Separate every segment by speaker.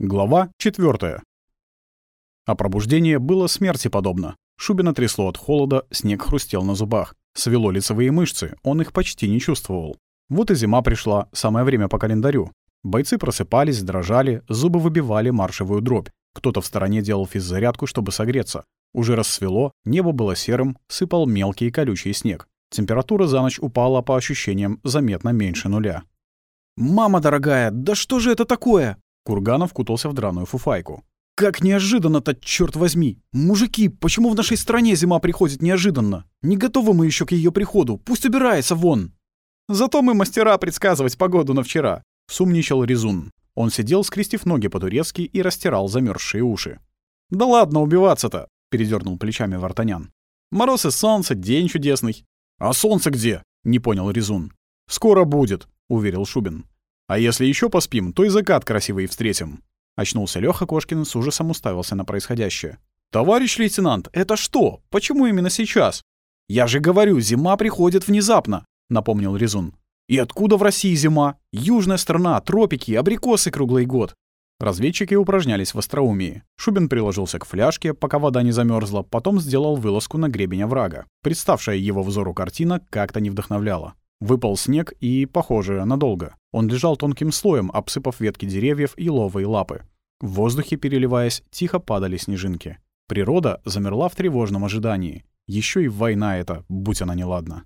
Speaker 1: Глава 4. А пробуждение было смерти подобно. Шубина трясло от холода, снег хрустел на зубах. Свело лицевые мышцы, он их почти не чувствовал. Вот и зима пришла, самое время по календарю. Бойцы просыпались, дрожали, зубы выбивали маршевую дробь. Кто-то в стороне делал физзарядку, чтобы согреться. Уже рассвело, небо было серым, сыпал мелкий колючий снег. Температура за ночь упала, по ощущениям, заметно меньше нуля.
Speaker 2: «Мама дорогая, да что же это такое?»
Speaker 1: Курганов кутался в драную фуфайку.
Speaker 2: «Как неожиданно-то, черт возьми! Мужики, почему в нашей стране зима приходит неожиданно? Не готовы мы еще к ее приходу, пусть убирается вон!»
Speaker 1: «Зато мы мастера предсказывать погоду на вчера», — сумничал Резун. Он сидел, скрестив ноги по-турецки и растирал замерзшие уши. «Да ладно убиваться-то!» — передернул плечами Вартанян. «Мороз и солнце, день чудесный». «А солнце где?» — не понял Резун. «Скоро будет», — уверил Шубин. А если еще поспим, то и закат красивый встретим». Очнулся Лёха Кошкин с ужасом уставился на происходящее. «Товарищ лейтенант, это что? Почему именно сейчас?» «Я же говорю, зима приходит внезапно», — напомнил Резун. «И откуда в России зима? Южная страна, тропики, абрикосы круглый год». Разведчики упражнялись в остроумии. Шубин приложился к фляжке, пока вода не замерзла, потом сделал вылазку на гребень оврага. Представшая его взору картина как-то не вдохновляла. Выпал снег и, похоже, надолго. Он лежал тонким слоем, обсыпав ветки деревьев и ловые лапы. В воздухе, переливаясь, тихо падали снежинки. Природа замерла в тревожном ожидании. Еще и война эта, будь она неладна.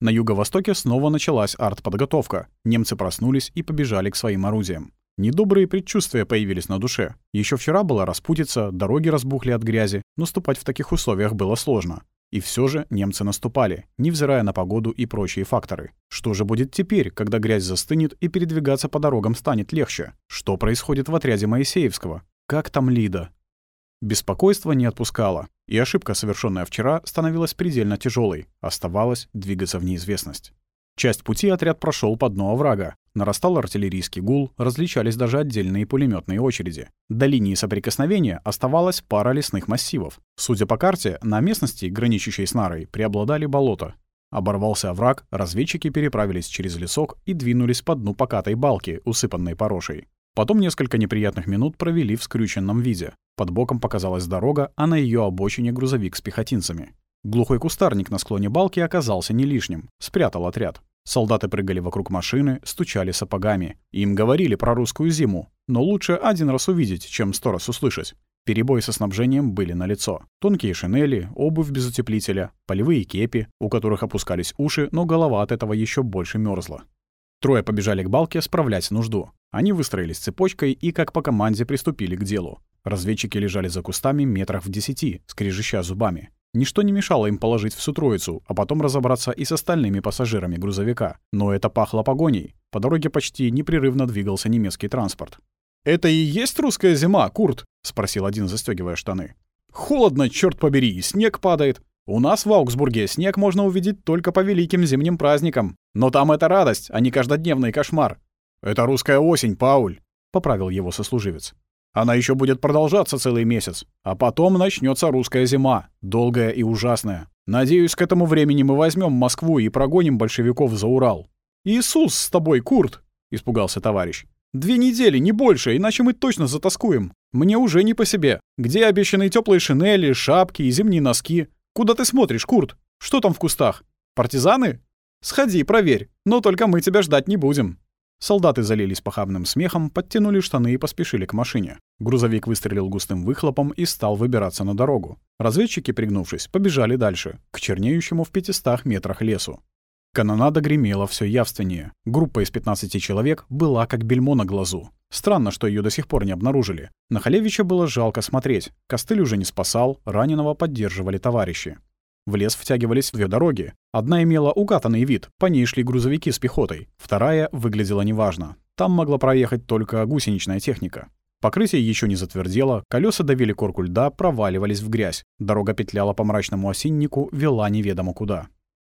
Speaker 1: На юго-востоке снова началась артподготовка. Немцы проснулись и побежали к своим орудиям. Недобрые предчувствия появились на душе. Еще вчера была распутица, дороги разбухли от грязи, но ступать в таких условиях было сложно. И все же немцы наступали, невзирая на погоду и прочие факторы. Что же будет теперь, когда грязь застынет и передвигаться по дорогам станет легче? Что происходит в отряде Моисеевского? Как там Лида? Беспокойство не отпускало, и ошибка, совершенная вчера, становилась предельно тяжелой. Оставалось двигаться в неизвестность. Часть пути отряд прошел по дну оврага. Нарастал артиллерийский гул, различались даже отдельные пулеметные очереди. До линии соприкосновения оставалась пара лесных массивов. Судя по карте, на местности, граничащей с Нарой, преобладали болота. Оборвался овраг, разведчики переправились через лесок и двинулись по дну покатой балки, усыпанной порошей. Потом несколько неприятных минут провели в скрюченном виде. Под боком показалась дорога, а на ее обочине грузовик с пехотинцами. Глухой кустарник на склоне балки оказался не лишним, спрятал отряд. Солдаты прыгали вокруг машины, стучали сапогами. Им говорили про русскую зиму, но лучше один раз увидеть, чем сто раз услышать. Перебои со снабжением были налицо. Тонкие шинели, обувь без утеплителя, полевые кепи, у которых опускались уши, но голова от этого еще больше мерзла. Трое побежали к балке справлять нужду. Они выстроились цепочкой и, как по команде, приступили к делу. Разведчики лежали за кустами метрах в десяти, скрежеща зубами. Ничто не мешало им положить всю троицу, а потом разобраться и с остальными пассажирами грузовика. Но это пахло погоней. По дороге почти непрерывно двигался немецкий транспорт. «Это и есть русская зима, Курт?» — спросил один, застегивая штаны. «Холодно, черт побери, снег падает. У нас в Аугсбурге снег можно увидеть только по великим зимним праздникам. Но там это радость, а не каждодневный кошмар». «Это русская осень, Пауль», — поправил его сослуживец. Она еще будет продолжаться целый месяц, а потом начнется русская зима, долгая и ужасная. Надеюсь, к этому времени мы возьмем Москву и прогоним большевиков за Урал. Иисус с тобой, Курт, испугался товарищ. Две недели, не больше, иначе мы точно затаскуем. Мне уже не по себе. Где обещанные теплые шинели, шапки и зимние носки? Куда ты смотришь, Курт? Что там в кустах? Партизаны? Сходи, проверь. Но только мы тебя ждать не будем. Солдаты залились похабным смехом, подтянули штаны и поспешили к машине. Грузовик выстрелил густым выхлопом и стал выбираться на дорогу. Разведчики, пригнувшись, побежали дальше, к чернеющему в 500 метрах лесу. Канонада гремела все явственнее. Группа из 15 человек была как бельмо на глазу. Странно, что ее до сих пор не обнаружили. На Халевича было жалко смотреть. Костыль уже не спасал, раненого поддерживали товарищи. В лес втягивались две дороги. Одна имела укатанный вид, по ней шли грузовики с пехотой. Вторая выглядела неважно. Там могла проехать только гусеничная техника. Покрытие еще не затвердело, колеса давили корку льда, проваливались в грязь. Дорога петляла по мрачному осиннику, вела неведомо куда.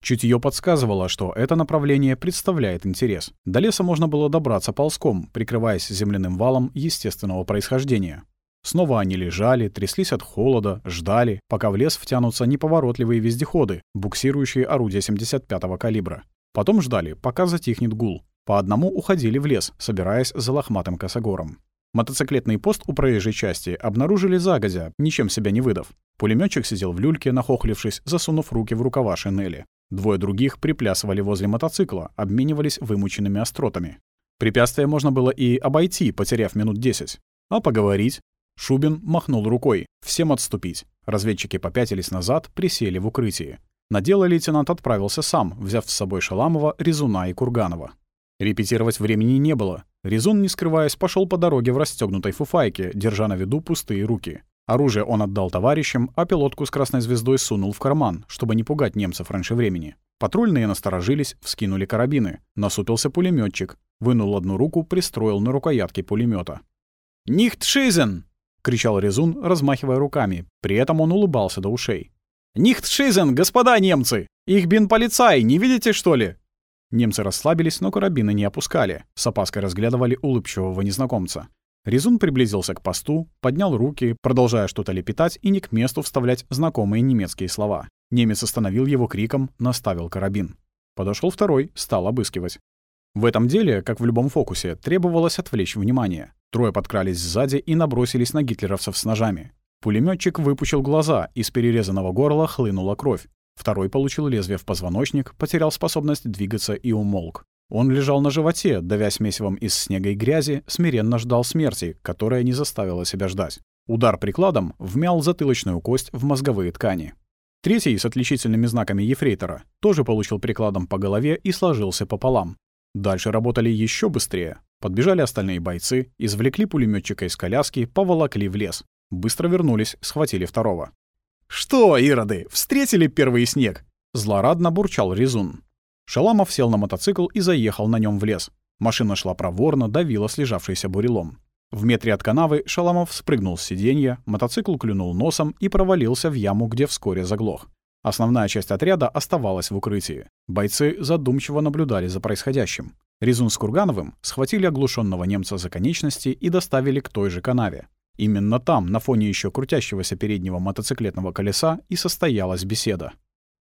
Speaker 1: Чутье подсказывало, что это направление представляет интерес. До леса можно было добраться ползком, прикрываясь земляным валом естественного происхождения. Снова они лежали, тряслись от холода, ждали, пока в лес втянутся неповоротливые вездеходы, буксирующие орудия 75-го калибра. Потом ждали, пока затихнет гул. По одному уходили в лес, собираясь за лохматым косогором. Мотоциклетный пост у проезжей части обнаружили загодя, ничем себя не выдав. Пулеметчик сидел в люльке, нахохлившись, засунув руки в рукава шинели. Двое других приплясывали возле мотоцикла, обменивались вымученными остротами. Препятствие можно было и обойти, потеряв минут десять. А поговорить? Шубин махнул рукой. Всем отступить. Разведчики попятились назад, присели в укрытии. На дело лейтенант отправился сам, взяв с собой Шаламова, Резуна и Курганова. Репетировать времени не было. Резун, не скрываясь, пошел по дороге в расстегнутой фуфайке, держа на виду пустые руки. Оружие он отдал товарищам, а пилотку с красной звездой сунул в карман, чтобы не пугать немцев раньше времени. Патрульные насторожились, вскинули карабины. Насупился пулеметчик, вынул одну руку, пристроил на рукоятке пулемета. «Нихт шизен!» — кричал Резун, размахивая руками. При этом он улыбался до ушей. «Нихт шизен, господа немцы! Их бин полицай, не видите, что ли?» Немцы расслабились, но карабины не опускали. С опаской разглядывали улыбчивого незнакомца. Резун приблизился к посту, поднял руки, продолжая что-то лепетать и не к месту вставлять знакомые немецкие слова. Немец остановил его криком, наставил карабин. Подошел второй, стал обыскивать. В этом деле, как в любом фокусе, требовалось отвлечь внимание. Трое подкрались сзади и набросились на гитлеровцев с ножами. Пулеметчик выпучил глаза, из перерезанного горла хлынула кровь. Второй получил лезвие в позвоночник, потерял способность двигаться и умолк. Он лежал на животе, давясь месивом из снега и грязи, смиренно ждал смерти, которая не заставила себя ждать. Удар прикладом вмял затылочную кость в мозговые ткани. Третий, с отличительными знаками ефрейтора, тоже получил прикладом по голове и сложился пополам. Дальше работали еще быстрее. Подбежали остальные бойцы, извлекли пулеметчика из коляски, поволокли в лес. Быстро вернулись, схватили второго. «Что, ироды, встретили первый снег?» Злорадно бурчал Резун. Шаламов сел на мотоцикл и заехал на нем в лес. Машина шла проворно, давила слежавшийся бурелом. В метре от канавы Шаламов спрыгнул с сиденья, мотоцикл клюнул носом и провалился в яму, где вскоре заглох. Основная часть отряда оставалась в укрытии. Бойцы задумчиво наблюдали за происходящим. Резун с Кургановым схватили оглушенного немца за конечности и доставили к той же канаве. Именно там, на фоне еще крутящегося переднего мотоциклетного колеса, и состоялась беседа.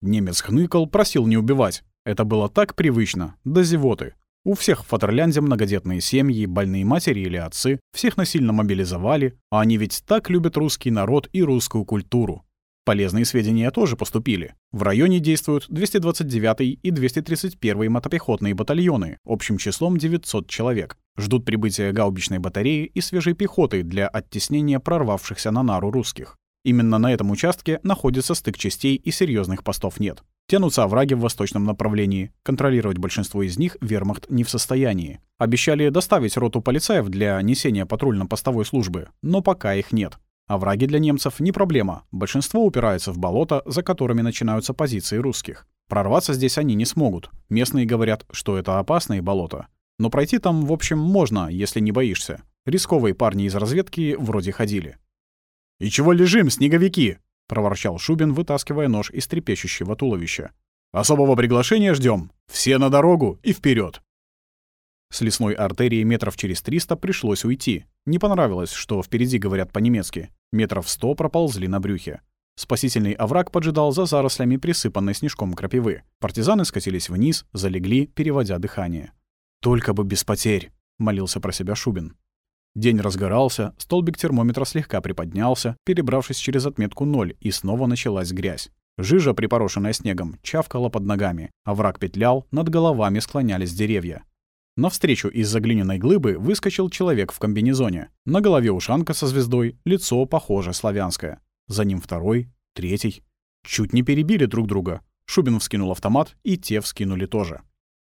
Speaker 1: Немец хныкал, просил не убивать. Это было так привычно, до зевоты. У всех в Фатерлянде многодетные семьи, больные матери или отцы, всех насильно мобилизовали, а они ведь так любят русский народ и русскую культуру. Полезные сведения тоже поступили. В районе действуют 229 и 231 мотопехотные батальоны, общим числом 900 человек. Ждут прибытия гаубичной батареи и свежей пехоты для оттеснения прорвавшихся на нару русских. Именно на этом участке находится стык частей и серьезных постов нет. Тянутся овраги в восточном направлении. Контролировать большинство из них вермахт не в состоянии. Обещали доставить роту полицаев для несения патрульно-постовой службы, но пока их нет. Овраги для немцев не проблема. Большинство упирается в болото, за которыми начинаются позиции русских. Прорваться здесь они не смогут. Местные говорят, что это опасные болота. Но пройти там, в общем, можно, если не боишься. Рисковые парни из разведки вроде ходили. «И чего лежим, снеговики?» — проворчал Шубин, вытаскивая нож из трепещущего туловища. «Особого приглашения ждем. Все на дорогу и вперед. С лесной артерии метров через триста пришлось уйти. Не понравилось, что впереди говорят по-немецки. Метров сто проползли на брюхе. Спасительный овраг поджидал за зарослями присыпанной снежком крапивы. Партизаны скатились вниз, залегли, переводя дыхание. «Только бы без потерь!» — молился про себя Шубин. День разгорался, столбик термометра слегка приподнялся, перебравшись через отметку ноль, и снова началась грязь. Жижа, припорошенная снегом, чавкала под ногами, а петлял, над головами склонялись деревья. Навстречу из-за глиняной глыбы выскочил человек в комбинезоне. На голове ушанка со звездой, лицо похоже славянское. За ним второй, третий. Чуть не перебили друг друга. Шубин вскинул автомат, и те вскинули тоже.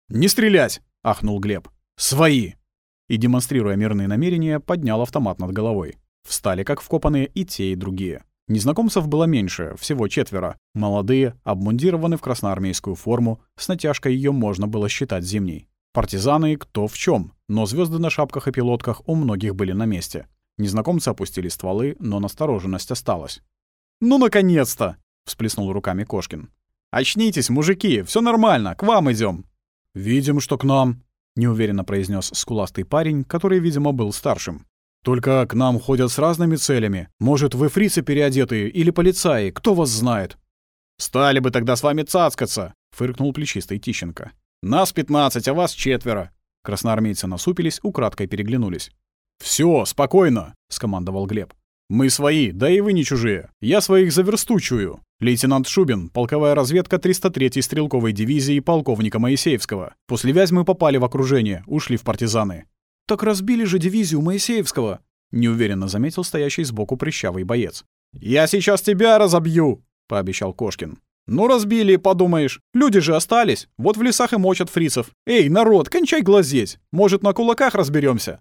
Speaker 1: «Не стрелять!» — ахнул Глеб. «Свои!» и, демонстрируя мирные намерения, поднял автомат над головой. Встали как вкопанные и те, и другие. Незнакомцев было меньше, всего четверо. Молодые, обмундированы в красноармейскую форму, с натяжкой ее можно было считать зимней. Партизаны кто в чем, но звезды на шапках и пилотках у многих были на месте. Незнакомцы опустили стволы, но настороженность осталась. «Ну, наконец-то!» — всплеснул руками Кошкин. «Очнитесь, мужики, все нормально, к вам идем. «Видим, что к нам», неуверенно произнес скуластый парень, который, видимо, был старшим. Только к нам ходят с разными целями. Может, вы фрицы переодетые или полицаи, кто вас знает? Стали бы тогда с вами цацкаться, фыркнул плечистый Тищенко. Нас пятнадцать, а вас четверо. Красноармейцы насупились, украдкой переглянулись. Все, спокойно», — скомандовал Глеб. «Мы свои, да и вы не чужие. Я своих заверстучую. Лейтенант Шубин, полковая разведка 303-й стрелковой дивизии полковника Моисеевского. После Вязьмы попали в окружение, ушли в партизаны».
Speaker 2: «Так разбили же дивизию Моисеевского», — неуверенно заметил стоящий сбоку прыщавый боец.
Speaker 1: «Я сейчас тебя разобью», — пообещал Кошкин. «Ну, разбили, подумаешь. Люди же остались. Вот в лесах и мочат фрицев. Эй, народ, кончай глазеть. Может, на кулаках разберемся.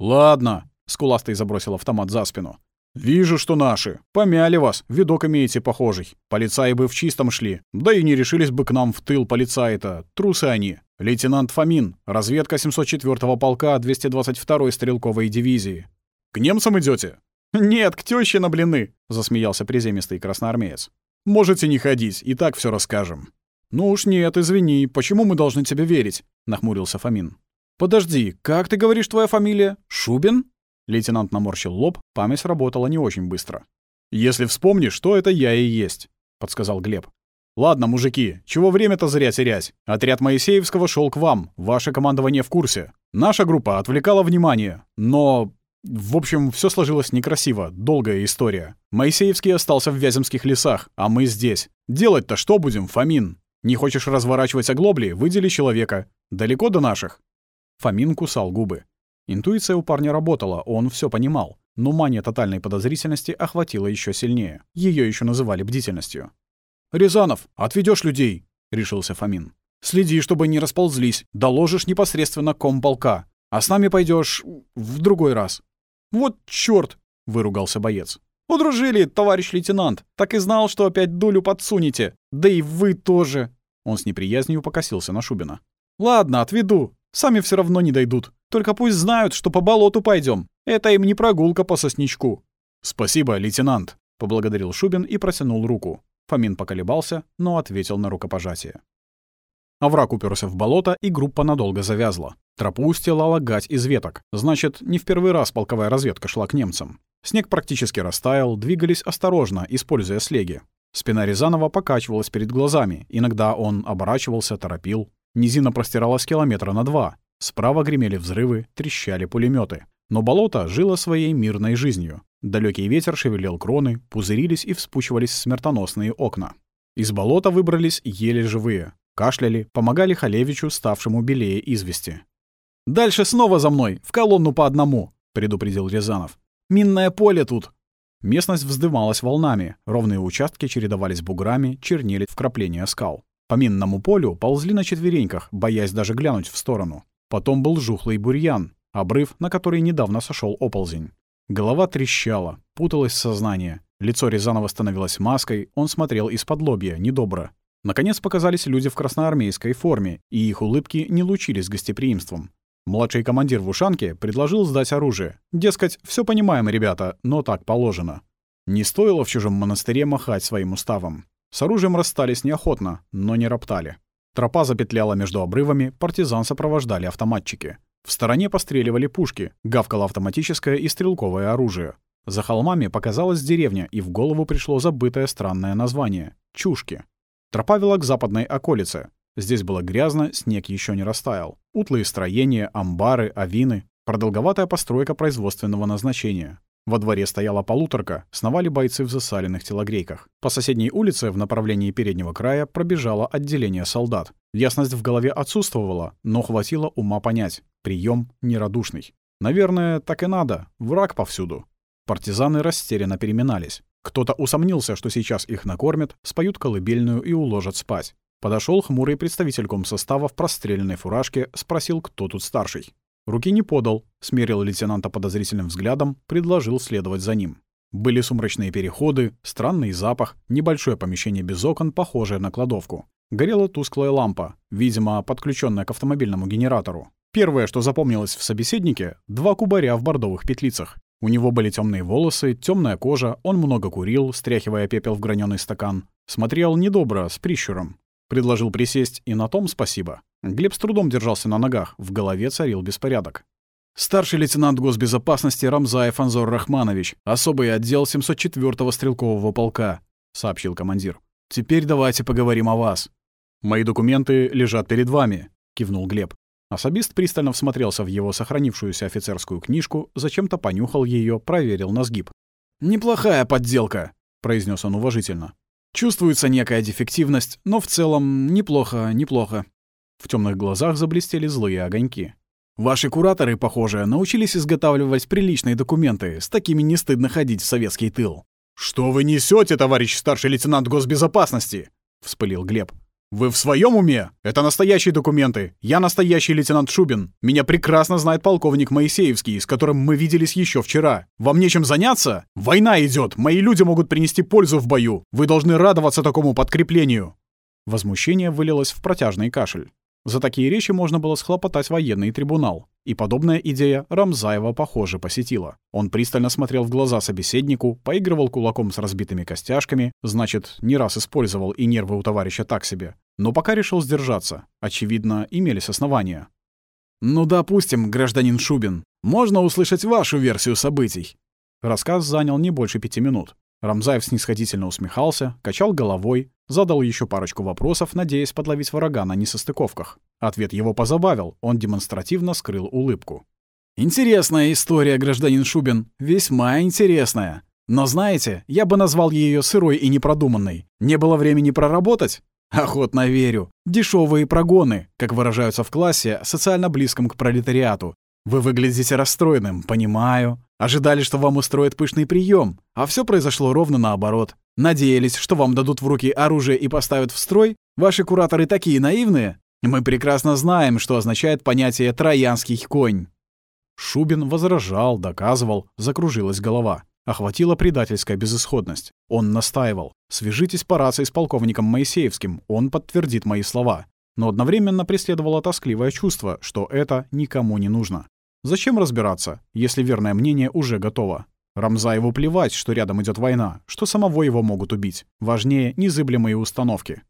Speaker 1: «Ладно», — Скуластый забросил автомат за спину. «Вижу, что наши. Помяли вас, видок имеете похожий. Полицаи бы в чистом шли, да и не решились бы к нам в тыл полицаи-то. Трусы они. Лейтенант Фомин, разведка 704-го полка 222-й стрелковой дивизии. К немцам идете? «Нет, к тёще на блины», — засмеялся приземистый красноармеец. «Можете не ходить, и так все расскажем». «Ну уж нет, извини, почему мы должны тебе верить?» — нахмурился Фомин. «Подожди, как ты говоришь твоя фамилия? Шубин?» Лейтенант наморщил лоб, память работала не очень быстро. «Если вспомнишь, то это я и есть», — подсказал Глеб. «Ладно, мужики, чего время-то зря терять? Отряд Моисеевского шел к вам, ваше командование в курсе. Наша группа отвлекала внимание, но... В общем, все сложилось некрасиво, долгая история. Моисеевский остался в Вяземских лесах, а мы здесь. Делать-то что будем, Фомин? Не хочешь разворачивать оглобли, выдели человека. Далеко до наших?» Фомин кусал губы. Интуиция у парня работала, он все понимал. Но мания тотальной подозрительности охватила еще сильнее. Ее еще называли бдительностью. «Рязанов, отведешь людей!» — решился Фомин. «Следи, чтобы не расползлись. Доложишь непосредственно комполка. А с нами пойдешь в другой раз». «Вот чёрт!» — выругался боец. «Удружили, товарищ лейтенант. Так и знал, что опять дулю подсунете. Да и вы тоже!» Он с неприязнью покосился на Шубина. «Ладно, отведу. Сами все равно не дойдут. Только пусть знают, что по болоту пойдем. Это им не прогулка по сосничку». «Спасибо, лейтенант», — поблагодарил Шубин и протянул руку. Фомин поколебался, но ответил на рукопожатие. Овраг уперся в болото, и группа надолго завязла. Тропу устилала гать из веток. Значит, не в первый раз полковая разведка шла к немцам. Снег практически растаял, двигались осторожно, используя слеги. Спина Рязанова покачивалась перед глазами. Иногда он оборачивался, торопил. Низина простиралась километра на два. Справа гремели взрывы, трещали пулеметы. Но болото жило своей мирной жизнью. Далекий ветер шевелил кроны, пузырились и вспучивались смертоносные окна. Из болота выбрались еле живые. Кашляли, помогали Халевичу, ставшему белее извести. «Дальше снова за мной, в колонну по одному», — предупредил Рязанов. «Минное поле тут». Местность вздымалась волнами, ровные участки чередовались буграми, чернели вкрапления скал. По минному полю ползли на четвереньках, боясь даже глянуть в сторону. Потом был жухлый бурьян, обрыв, на который недавно сошел оползень. Голова трещала, путалось сознание. Лицо Рязанова становилось маской, он смотрел из-под лобья, недобро. Наконец показались люди в красноармейской форме, и их улыбки не лучились гостеприимством. Младший командир в ушанке предложил сдать оружие. Дескать, все понимаем, ребята, но так положено. Не стоило в чужом монастыре махать своим уставом. С оружием расстались неохотно, но не роптали. Тропа запетляла между обрывами, партизан сопровождали автоматчики. В стороне постреливали пушки, гавкало автоматическое и стрелковое оружие. За холмами показалась деревня, и в голову пришло забытое странное название — Чушки. Тропа вела к западной околице. Здесь было грязно, снег еще не растаял. Утлые строения, амбары, авины, продолговатая постройка производственного назначения. Во дворе стояла полуторка, сновали бойцы в засаленных телогрейках. По соседней улице в направлении переднего края пробежало отделение солдат. Ясность в голове отсутствовала, но хватило ума понять. Прием нерадушный. Наверное, так и надо. Враг повсюду. Партизаны растерянно переминались. Кто-то усомнился, что сейчас их накормят, споют колыбельную и уложат спать. Подошел хмурый представитель комсостава в простреленной фуражке, спросил, кто тут старший. Руки не подал, смерил лейтенанта подозрительным взглядом, предложил следовать за ним. Были сумрачные переходы, странный запах, небольшое помещение без окон, похожее на кладовку. Горела тусклая лампа, видимо, подключенная к автомобильному генератору. Первое, что запомнилось в собеседнике — два кубаря в бордовых петлицах. У него были темные волосы, темная кожа, он много курил, стряхивая пепел в граненый стакан. Смотрел недобро, с прищуром. Предложил присесть, и на том спасибо. Глеб с трудом держался на ногах, в голове царил беспорядок. «Старший лейтенант госбезопасности Рамзаев Анзор Рахманович, особый отдел 704-го стрелкового полка», — сообщил командир. «Теперь давайте поговорим о вас». «Мои документы лежат перед вами», — кивнул Глеб. Особист пристально всмотрелся в его сохранившуюся офицерскую книжку, зачем-то понюхал ее, проверил на сгиб. «Неплохая подделка», — произнес он уважительно. «Чувствуется некая дефективность, но в целом неплохо, неплохо». В темных глазах заблестели злые огоньки. «Ваши кураторы, похоже, научились изготавливать приличные документы, с такими не стыдно ходить в советский тыл». «Что вы несете, товарищ старший лейтенант госбезопасности?» — вспылил Глеб. «Вы в своем уме? Это настоящие документы. Я настоящий лейтенант Шубин. Меня прекрасно знает полковник Моисеевский, с которым мы виделись еще вчера. Вам нечем заняться? Война идет. Мои люди могут принести пользу в бою. Вы должны радоваться такому подкреплению». Возмущение вылилось в протяжный кашель. За такие речи можно было схлопотать военный трибунал. И подобная идея Рамзаева, похоже, посетила. Он пристально смотрел в глаза собеседнику, поигрывал кулаком с разбитыми костяшками, значит, не раз использовал и нервы у товарища так себе. Но пока решил сдержаться. Очевидно, имелись основания. «Ну, допустим, гражданин Шубин, можно услышать вашу версию событий?» Рассказ занял не больше пяти минут. Рамзаев снисходительно усмехался, качал головой, задал еще парочку вопросов, надеясь подловить врага на несостыковках. Ответ его позабавил, он демонстративно скрыл улыбку. «Интересная история, гражданин Шубин, весьма интересная. Но знаете, я бы назвал ее сырой и непродуманной. Не было времени проработать? Охотно верю. Дешевые прогоны, как выражаются в классе, социально близком к пролетариату. Вы выглядите расстроенным, понимаю. Ожидали, что вам устроят пышный прием, а все произошло ровно наоборот. Надеялись, что вам дадут в руки оружие и поставят в строй? Ваши кураторы такие наивные? Мы прекрасно знаем, что означает понятие «троянский конь». Шубин возражал, доказывал, закружилась голова. Охватила предательская безысходность. Он настаивал. «Свяжитесь по рации с полковником Моисеевским, он подтвердит мои слова». Но одновременно преследовало тоскливое чувство, что это никому не нужно. Зачем разбираться, если верное мнение уже готово? Рамзаеву плевать, что рядом идет война, что самого его могут убить. Важнее незыблемые установки.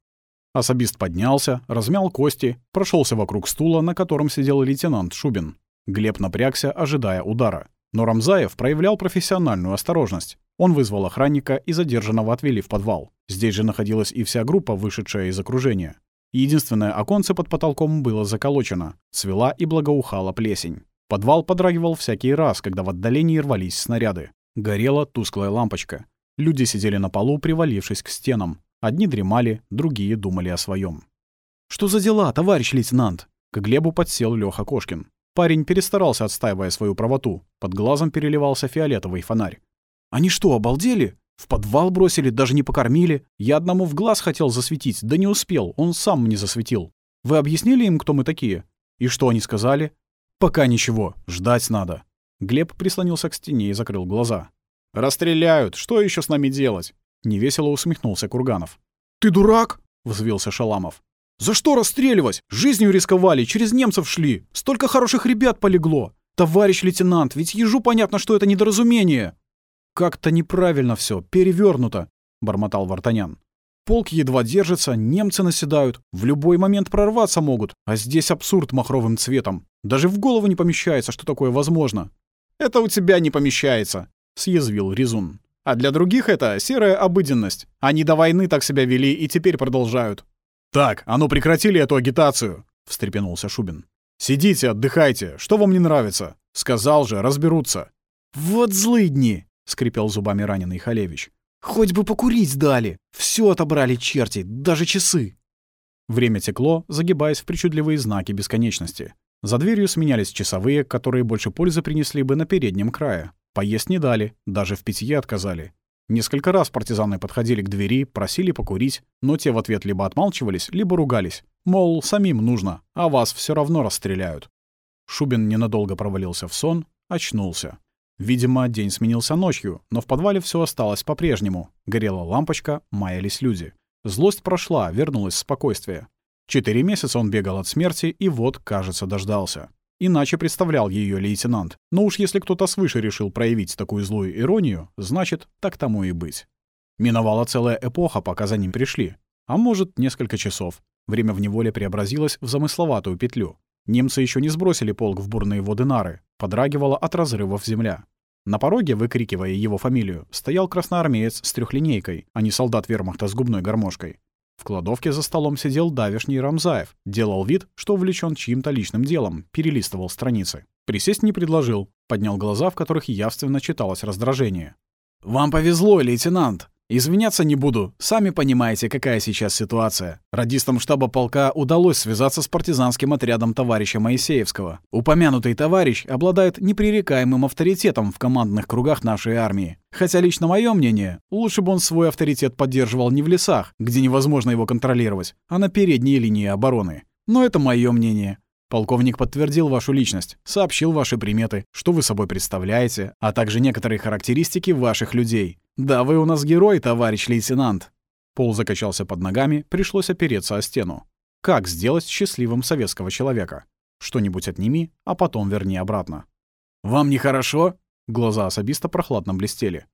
Speaker 1: Особист поднялся, размял кости, прошелся вокруг стула, на котором сидел лейтенант Шубин. Глеб напрягся, ожидая удара. Но Рамзаев проявлял профессиональную осторожность. Он вызвал охранника и задержанного отвели в подвал. Здесь же находилась и вся группа, вышедшая из окружения. Единственное оконце под потолком было заколочено, цвела и благоухала плесень. Подвал подрагивал всякий раз, когда в отдалении рвались снаряды. Горела тусклая лампочка. Люди сидели на полу, привалившись к стенам. Одни дремали, другие думали о своем. «Что за дела, товарищ лейтенант?» К Глебу подсел Лёха Кошкин. Парень перестарался, отстаивая свою правоту. Под глазом переливался фиолетовый фонарь. «Они что, обалдели? В подвал бросили, даже не покормили. Я одному в глаз хотел засветить, да не успел, он сам мне засветил. Вы объяснили им, кто мы такие? И что они сказали? «Пока ничего, ждать надо». Глеб прислонился к стене и закрыл глаза. «Расстреляют, что еще с нами делать?» Невесело усмехнулся Курганов. «Ты дурак?» — взвился Шаламов. «За что расстреливать? Жизнью рисковали, через немцев шли. Столько хороших ребят полегло. Товарищ лейтенант, ведь ежу понятно, что это недоразумение». «Как-то неправильно все, перевернуто», — бормотал Вартанян. Полк едва держится, немцы наседают, в любой момент прорваться могут, а здесь абсурд махровым цветом. Даже в голову не помещается, что такое возможно. «Это у тебя не помещается», — съязвил Резун. «А для других это серая обыденность. Они до войны так себя вели и теперь продолжают». «Так, а ну прекратили эту агитацию», — встрепенулся Шубин. «Сидите, отдыхайте. Что вам не нравится? Сказал же, разберутся».
Speaker 2: «Вот злыдни!» — скрипел зубами раненый Халевич. Хоть бы покурить дали. Все отобрали черти, даже часы.
Speaker 1: Время текло, загибаясь в причудливые знаки бесконечности. За дверью сменялись часовые, которые больше пользы принесли бы на переднем крае. Поесть не дали, даже в питье отказали. Несколько раз партизаны подходили к двери, просили покурить, но те в ответ либо отмалчивались, либо ругались. Мол, самим нужно, а вас все равно расстреляют. Шубин ненадолго провалился в сон, очнулся. Видимо, день сменился ночью, но в подвале все осталось по-прежнему. Горела лампочка, маялись люди. Злость прошла, вернулось спокойствие. Четыре месяца он бегал от смерти, и вот, кажется, дождался. Иначе представлял ее лейтенант. Но уж если кто-то свыше решил проявить такую злую иронию, значит, так тому и быть. Миновала целая эпоха, пока за ним пришли. А может, несколько часов. Время в неволе преобразилось в замысловатую петлю. Немцы еще не сбросили полк в бурные воды Нары. Подрагивала от разрывов земля. На пороге, выкрикивая его фамилию, стоял красноармеец с трехлинейкой, а не солдат вермахта с губной гармошкой. В кладовке за столом сидел давишний Рамзаев, делал вид, что увлечен чьим-то личным делом, перелистывал страницы. Присесть не предложил, поднял глаза, в которых явственно читалось раздражение. «Вам повезло, лейтенант. Извиняться не буду. Сами понимаете, какая сейчас ситуация. Радистам штаба полка удалось связаться с партизанским отрядом товарища Моисеевского. Упомянутый товарищ обладает непререкаемым авторитетом в командных кругах нашей армии. Хотя лично мое мнение, лучше бы он свой авторитет поддерживал не в лесах, где невозможно его контролировать, а на передней линии обороны. Но это мое мнение. Полковник подтвердил вашу личность, сообщил ваши приметы, что вы собой представляете, а также некоторые характеристики ваших людей. Да, вы у нас герой, товарищ лейтенант. Пол закачался под ногами, пришлось опереться о стену. Как сделать счастливым советского человека? Что-нибудь отними, а потом верни обратно. Вам нехорошо? Глаза особиста прохладно блестели.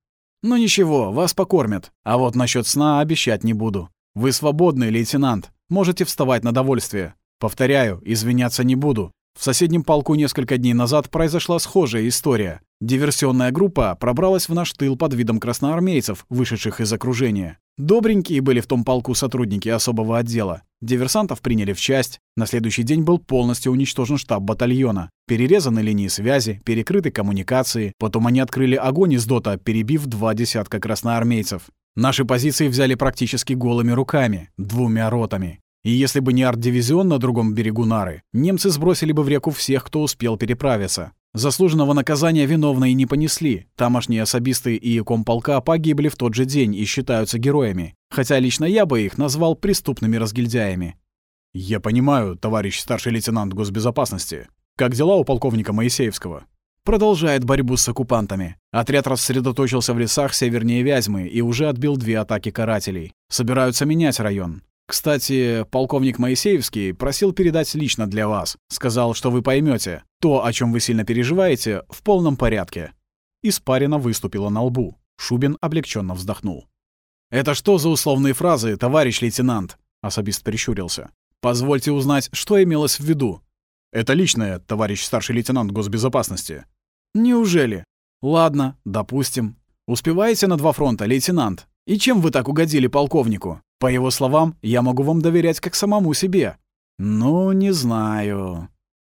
Speaker 1: Ну ничего, вас покормят. А вот насчет сна обещать не буду. Вы свободный, лейтенант. Можете вставать на довольствие. Повторяю, извиняться не буду. В соседнем полку несколько дней назад произошла схожая история. Диверсионная группа пробралась в наш тыл под видом красноармейцев, вышедших из окружения. Добренькие были в том полку сотрудники особого отдела. Диверсантов приняли в часть. На следующий день был полностью уничтожен штаб батальона. Перерезаны линии связи, перекрыты коммуникации. Потом они открыли огонь из дота, перебив два десятка красноармейцев. Наши позиции взяли практически голыми руками, двумя ротами. И если бы не арт-дивизион на другом берегу Нары, немцы сбросили бы в реку всех, кто успел переправиться. Заслуженного наказания виновные не понесли. Тамошние особисты и комполка погибли в тот же день и считаются героями. Хотя лично я бы их назвал преступными разгильдяями. «Я понимаю, товарищ старший лейтенант госбезопасности. Как дела у полковника Моисеевского?» Продолжает борьбу с оккупантами. Отряд рассредоточился в лесах севернее Вязьмы и уже отбил две атаки карателей. Собираются менять район. Кстати, полковник Моисеевский просил передать лично для вас. Сказал, что вы поймете, то, о чем вы сильно переживаете, в полном порядке. Испарина выступила на лбу. Шубин облегченно вздохнул. «Это что за условные фразы, товарищ лейтенант?» Особист прищурился. «Позвольте узнать, что имелось в виду». «Это личное, товарищ старший лейтенант госбезопасности». «Неужели? Ладно, допустим. Успеваете на два фронта, лейтенант? И чем вы так угодили полковнику? По его словам, я могу вам доверять как самому себе. Ну, не знаю.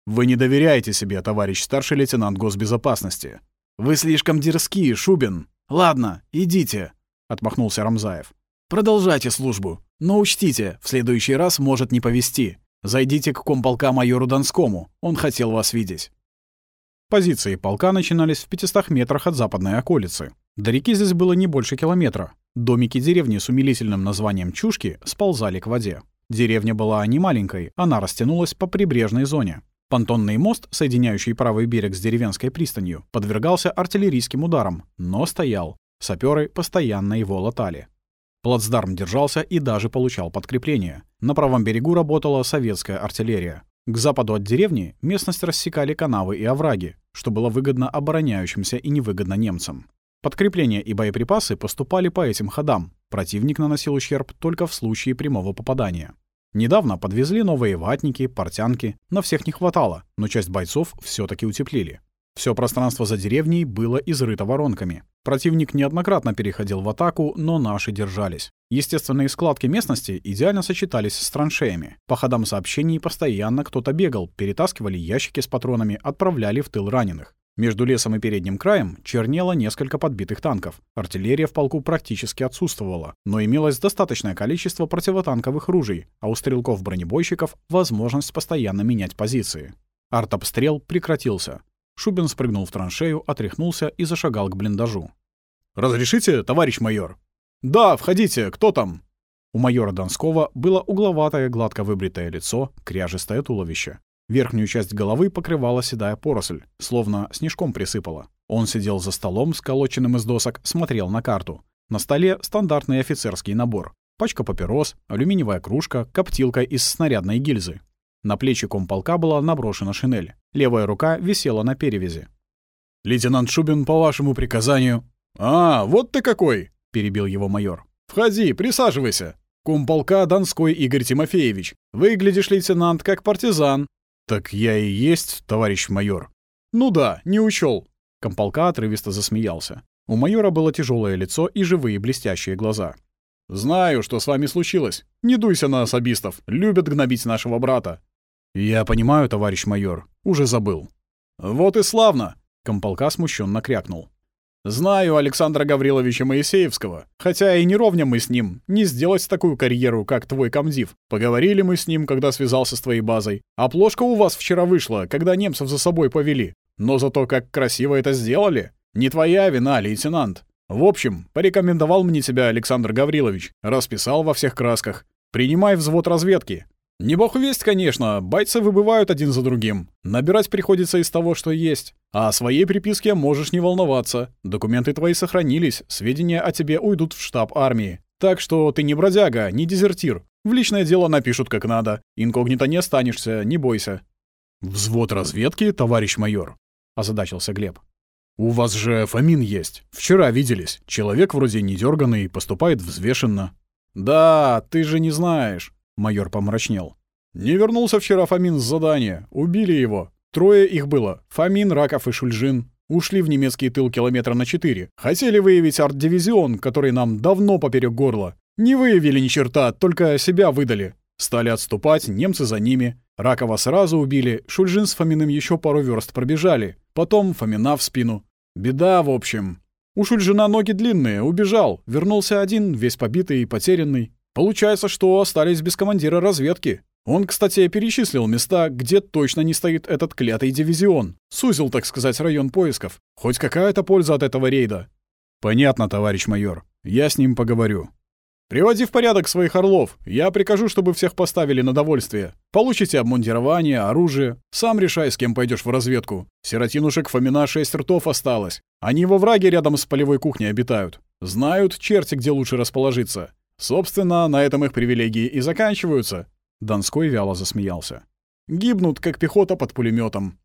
Speaker 1: Вы не доверяете себе, товарищ старший лейтенант госбезопасности. Вы слишком дерзкий, Шубин. Ладно, идите, отмахнулся Рамзаев. Продолжайте службу. Но учтите, в следующий раз может не повезти. Зайдите к комполка майору Донскому. Он хотел вас видеть. Позиции полка начинались в 500 метрах от западной околицы. До реки здесь было не больше километра. Домики деревни с умилительным названием Чушки сползали к воде. Деревня была не маленькой, она растянулась по прибрежной зоне. Понтонный мост, соединяющий правый берег с деревенской пристанью, подвергался артиллерийским ударам, но стоял. Саперы постоянно его латали. Плацдарм держался и даже получал подкрепление. На правом берегу работала советская артиллерия. К западу от деревни местность рассекали канавы и овраги, что было выгодно обороняющимся и невыгодно немцам. Подкрепления и боеприпасы поступали по этим ходам. Противник наносил ущерб только в случае прямого попадания. Недавно подвезли новые ватники, портянки. На всех не хватало, но часть бойцов все таки утеплили. Все пространство за деревней было изрыто воронками. Противник неоднократно переходил в атаку, но наши держались. Естественные складки местности идеально сочетались с траншеями. По ходам сообщений постоянно кто-то бегал, перетаскивали ящики с патронами, отправляли в тыл раненых. Между лесом и передним краем чернело несколько подбитых танков. Артиллерия в полку практически отсутствовала, но имелось достаточное количество противотанковых ружей, а у стрелков-бронебойщиков возможность постоянно менять позиции. Артобстрел прекратился. Шубин спрыгнул в траншею, отряхнулся и зашагал к блиндажу. «Разрешите, товарищ майор?» «Да, входите, кто там?» У майора Донского было угловатое, гладко выбритое лицо, кряжестое туловище. Верхнюю часть головы покрывала седая поросль, словно снежком присыпала. Он сидел за столом, сколоченным из досок, смотрел на карту. На столе стандартный офицерский набор. Пачка папирос, алюминиевая кружка, коптилка из снарядной гильзы. На плечи комполка была наброшена шинель. Левая рука висела на перевязи. «Лейтенант Шубин, по вашему приказанию...» «А, вот ты какой!» — перебил его майор. «Входи, присаживайся. Комполка Донской Игорь Тимофеевич. Выглядишь, лейтенант, как партизан. «Так я и есть, товарищ майор». «Ну да, не учел. Комполка отрывисто засмеялся. У майора было тяжелое лицо и живые блестящие глаза. Знаю, что с вами случилось. Не дуйся на особистов. Любят гнобить нашего брата.
Speaker 2: Я понимаю, товарищ майор. Уже забыл.
Speaker 1: Вот и славно. Комполка смущенно крякнул. Знаю Александра Гавриловича Моисеевского, хотя и не ровня мы с ним, не сделать такую карьеру, как твой комдив. Поговорили мы с ним, когда связался с твоей базой. А плошка у вас вчера вышла, когда немцев за собой повели. Но зато как красиво это сделали. Не твоя вина, лейтенант. В общем, порекомендовал мне тебя Александр Гаврилович, расписал во всех красках. Принимай взвод разведки. Не бог весть, конечно, бойцы выбывают один за другим. Набирать приходится из того, что есть. А о своей приписке можешь не волноваться. Документы твои сохранились, сведения о тебе уйдут в штаб армии. Так что ты не бродяга, не дезертир. В личное дело напишут как надо. Инкогнито не останешься, не бойся.
Speaker 2: «Взвод разведки, товарищ майор», — озадачился Глеб. «У вас же Фомин есть. Вчера виделись. Человек вроде не дерганый, поступает взвешенно».
Speaker 1: «Да, ты же не знаешь. Майор помрачнел. «Не вернулся вчера Фомин с задания. Убили его. Трое их было. Фомин, Раков и Шульжин. Ушли в немецкий тыл километра на четыре. Хотели выявить арт-дивизион, который нам давно поперек горла. Не выявили ни черта, только себя выдали. Стали отступать, немцы за ними. Ракова сразу убили, Шульжин с Фоминым еще пару верст пробежали. Потом Фомина в спину. Беда, в общем. У Шульжина ноги длинные, убежал. Вернулся один, весь побитый и потерянный. Получается, что остались без командира разведки. Он, кстати, перечислил места, где точно не стоит этот клятый дивизион. Сузил, так сказать, район поисков. Хоть какая-то польза от этого рейда.
Speaker 2: Понятно, товарищ майор. Я с ним поговорю.
Speaker 1: Приводи в порядок своих орлов. Я прикажу, чтобы всех поставили на довольствие. Получите обмундирование, оружие. Сам решай, с кем пойдешь в разведку. Сиротинушек Фомина шесть ртов осталось. Они во враге рядом с полевой кухней обитают. Знают черти, где лучше расположиться. Собственно, на этом их привилегии и заканчиваются. Донской вяло засмеялся. Гибнут, как пехота под пулеметом.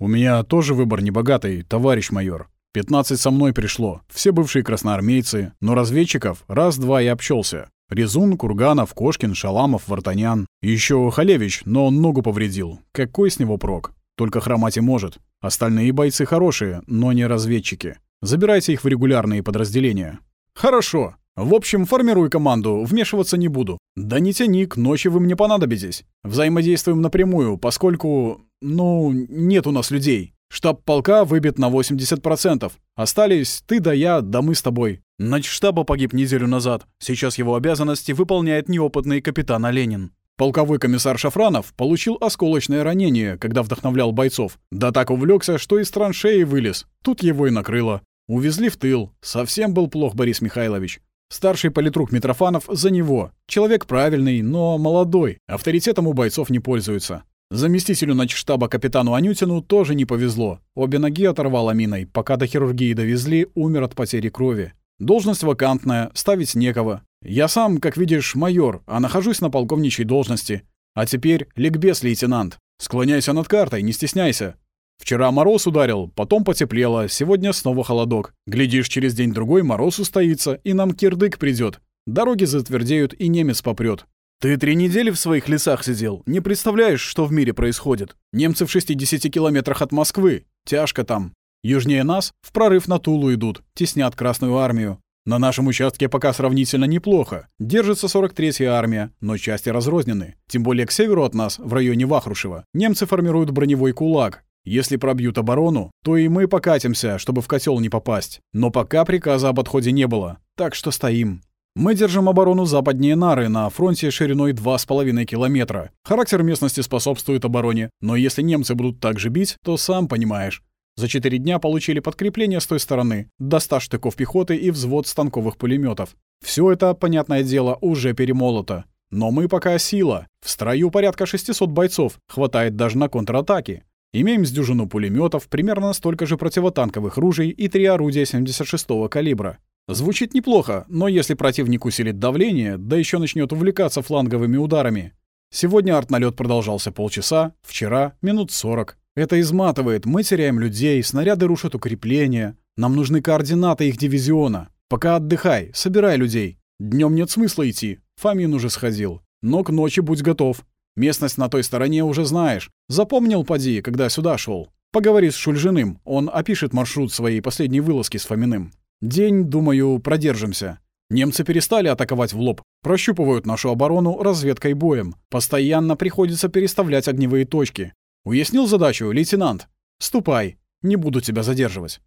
Speaker 2: У меня тоже выбор небогатый, товарищ майор. 15 со мной пришло, все бывшие красноармейцы, но разведчиков раз-два и обчелся. Резун, Курганов, Кошкин, Шаламов, Вартанян. Еще Халевич, но он ногу повредил. Какой с него прок? Только хромать и может. Остальные бойцы хорошие, но не разведчики. Забирайте их в регулярные подразделения.
Speaker 1: Хорошо. В общем, формируй команду, вмешиваться не буду. Да не тяни, к ночи вы мне понадобитесь. Взаимодействуем напрямую, поскольку, ну, нет у нас людей. Штаб полка выбит на 80%. Остались ты да я, да мы с тобой. штаба погиб неделю назад. Сейчас его обязанности выполняет неопытный капитан Оленин. Полковой комиссар Шафранов получил осколочное ранение, когда вдохновлял бойцов. Да так увлекся, что из траншеи вылез. Тут его и накрыло. Увезли в тыл. Совсем был плох Борис Михайлович. Старший политрук Митрофанов за него. Человек правильный, но молодой. Авторитетом у бойцов не пользуется. Заместителю начштаба капитану Анютину тоже не повезло. Обе ноги оторвало миной. Пока до хирургии довезли, умер от потери крови. Должность вакантная, ставить некого. Я сам, как видишь, майор, а нахожусь на полковничьей должности. А теперь ликбез, лейтенант. Склоняйся над картой, не стесняйся. Вчера мороз ударил, потом потеплело, сегодня снова холодок. Глядишь, через день-другой мороз устоится, и нам кирдык придет. Дороги затвердеют, и немец попрет. Ты три недели в своих лесах сидел, не представляешь, что в мире происходит. Немцы в 60 километрах от Москвы. Тяжко там. Южнее нас в прорыв на Тулу идут, теснят Красную армию. На нашем участке пока сравнительно неплохо. Держится 43-я армия, но части разрознены. Тем более к северу от нас, в районе Вахрушева, немцы формируют броневой кулак, если пробьют оборону, то и мы покатимся, чтобы в котел не попасть. Но пока приказа об отходе не было, так что стоим. Мы держим оборону западнее Нары на фронте шириной 2,5 километра. Характер местности способствует обороне, но если немцы будут так же бить, то сам понимаешь. За четыре дня получили подкрепление с той стороны, до 100 штыков пехоты и взвод станковых пулеметов. Все это, понятное дело, уже перемолото. Но мы пока сила. В строю порядка 600 бойцов, хватает даже на контратаки. Имеем с дюжину пулеметов, примерно столько же противотанковых ружей и три орудия 76-го калибра. Звучит неплохо, но если противник усилит давление, да еще начнет увлекаться фланговыми ударами. Сегодня артналет продолжался полчаса, вчера — минут 40. Это изматывает, мы теряем людей, снаряды рушат укрепления. Нам нужны координаты их дивизиона. Пока отдыхай, собирай людей. Днем нет смысла идти, Фомин уже сходил. Но к ночи будь готов. Местность на той стороне уже знаешь. Запомнил, поди, когда сюда шел. Поговори с Шульжиным, он опишет маршрут своей последней вылазки с Фоминым. День, думаю, продержимся. Немцы перестали атаковать в лоб, прощупывают нашу оборону разведкой боем. Постоянно приходится переставлять огневые точки. Уяснил задачу, лейтенант? Ступай, не буду тебя задерживать.